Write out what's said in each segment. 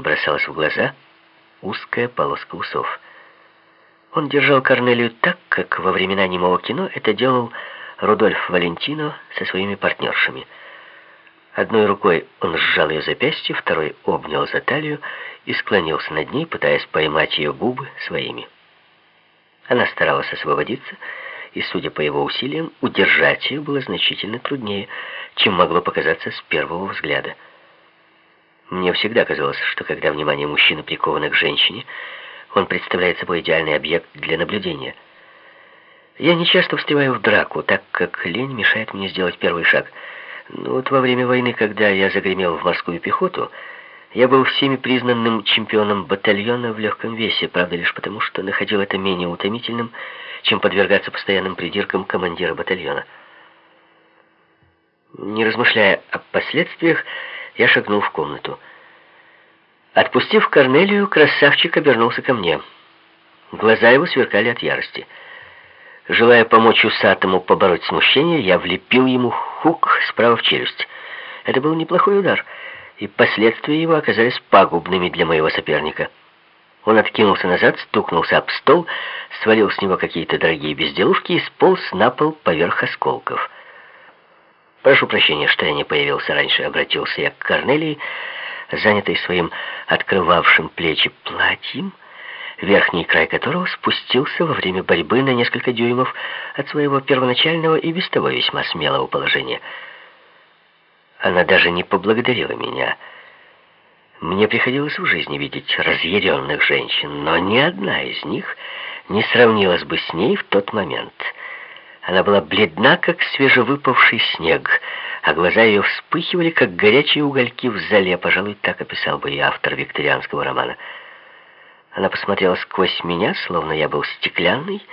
бросалась в глаза узкая полоска усов. Он держал Корнелию так, как во времена немого кино это делал Рудольф Валентино со своими партнершами. Одной рукой он сжал ее запястье, второй обнял за талию и склонился над ней, пытаясь поймать ее губы своими. Она старалась освободиться, и, судя по его усилиям, удержать ее было значительно труднее, чем могло показаться с первого взгляда. Мне всегда казалось, что когда внимание мужчины приковано к женщине, он представляет собой идеальный объект для наблюдения. Я не часто встреваю в драку, так как лень мешает мне сделать первый шаг. Но вот во время войны, когда я загремел в морскую пехоту, я был всеми признанным чемпионом батальона в легком весе, правда, лишь потому, что находил это менее утомительным, чем подвергаться постоянным придиркам командира батальона. Не размышляя о последствиях, я шагнул в комнату. Отпустив Корнелию, красавчик обернулся ко мне. Глаза его сверкали от ярости. Желая помочь усатому побороть смущение, я влепил ему хук справа в челюсть. Это был неплохой удар, и последствия его оказались пагубными для моего соперника. Он откинулся назад, стукнулся об стол, свалил с него какие-то дорогие безделушки и сполз на пол поверх осколков. «Прошу прощения, что я не появился раньше», — обратился я к Корнелии, занятой своим открывавшим плечи платьем, верхний край которого спустился во время борьбы на несколько дюймов от своего первоначального и без того весьма смелого положения. Она даже не поблагодарила меня. Мне приходилось в жизни видеть разъяренных женщин, но ни одна из них не сравнилась бы с ней в тот момент — она была бледна, как свежевыпавший снег, а глаза ее вспыхивали, как горячие угольки в зале. Пожалуй, так описал бы и автор викторианского романа. Она посмотрела сквозь меня, словно я был стеклянный,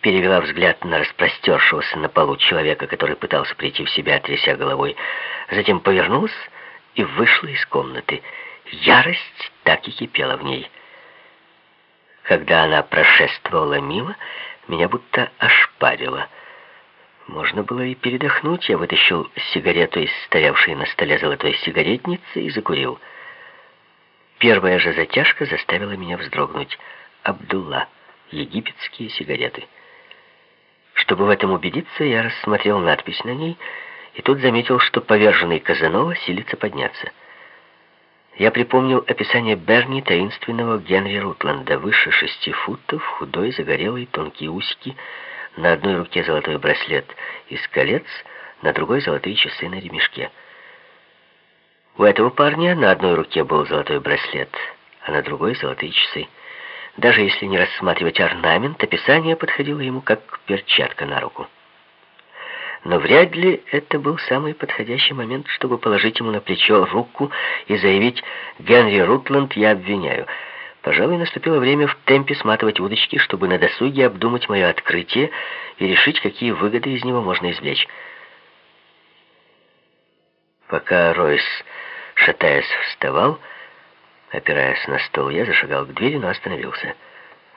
перевела взгляд на распростершегося на полу человека, который пытался прийти в себя, тряся головой, затем повернулась и вышла из комнаты. Ярость так и кипела в ней. Когда она прошествовала мимо, меня будто ошпарило. Можно было и передохнуть. Я вытащил сигарету из стоявшей на столе золотой сигаретницы и закурил. Первая же затяжка заставила меня вздрогнуть. Абдулла. Египетские сигареты. Чтобы в этом убедиться, я рассмотрел надпись на ней, и тут заметил, что поверженный Казанова силится подняться. Я припомнил описание Берни таинственного Генри Рутланда. Выше шести футов, худой, загорелый, тонкие усики. На одной руке золотой браслет из колец, на другой золотые часы на ремешке. У этого парня на одной руке был золотой браслет, а на другой золотые часы. Даже если не рассматривать орнамент, описание подходило ему как перчатка на руку. Но вряд ли это был самый подходящий момент, чтобы положить ему на плечо руку и заявить «Генри Рутланд я обвиняю». Пожалуй, наступило время в темпе сматывать удочки, чтобы на досуге обдумать мое открытие и решить, какие выгоды из него можно извлечь. Пока Ройс, шатаясь, вставал, опираясь на стол, я зашагал к двери, но остановился.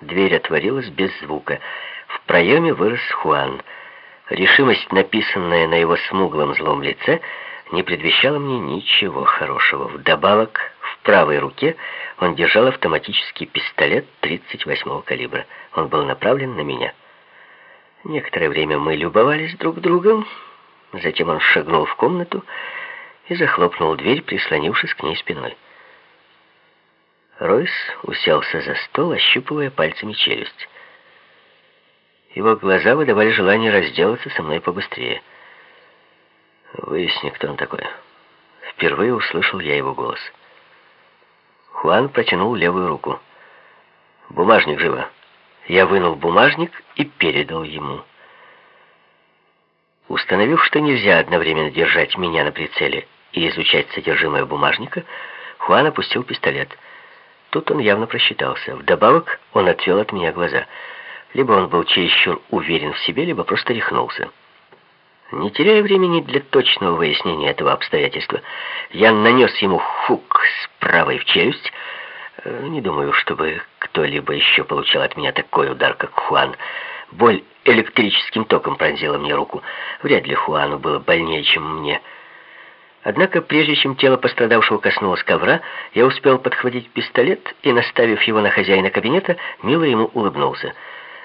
Дверь отворилась без звука. В проеме вырос Хуан — Решимость, написанная на его смуглом злом лице, не предвещала мне ничего хорошего. Вдобавок, в правой руке он держал автоматический пистолет 38-го калибра. Он был направлен на меня. Некоторое время мы любовались друг другом. Затем он шагнул в комнату и захлопнул дверь, прислонившись к ней спиной. Ройс уселся за стол, ощупывая пальцами челюсть. Его глаза выдавали желание разделаться со мной побыстрее. Выясни, кто он такой. Впервые услышал я его голос. Хуан протянул левую руку. «Бумажник живо!» Я вынул бумажник и передал ему. Установив, что нельзя одновременно держать меня на прицеле и изучать содержимое бумажника, Хуан опустил пистолет. Тут он явно просчитался. Вдобавок он отвел от меня глаза — либо он был чересчур уверен в себе, либо просто рехнулся. Не теряя времени для точного выяснения этого обстоятельства, я нанес ему хук с правой в челюсть. Э, не думаю, чтобы кто-либо еще получал от меня такой удар, как Хуан. Боль электрическим током пронзила мне руку. Вряд ли Хуану было больнее, чем мне. Однако, прежде чем тело пострадавшего коснулось ковра, я успел подхватить пистолет и, наставив его на хозяина кабинета, мило ему улыбнулся —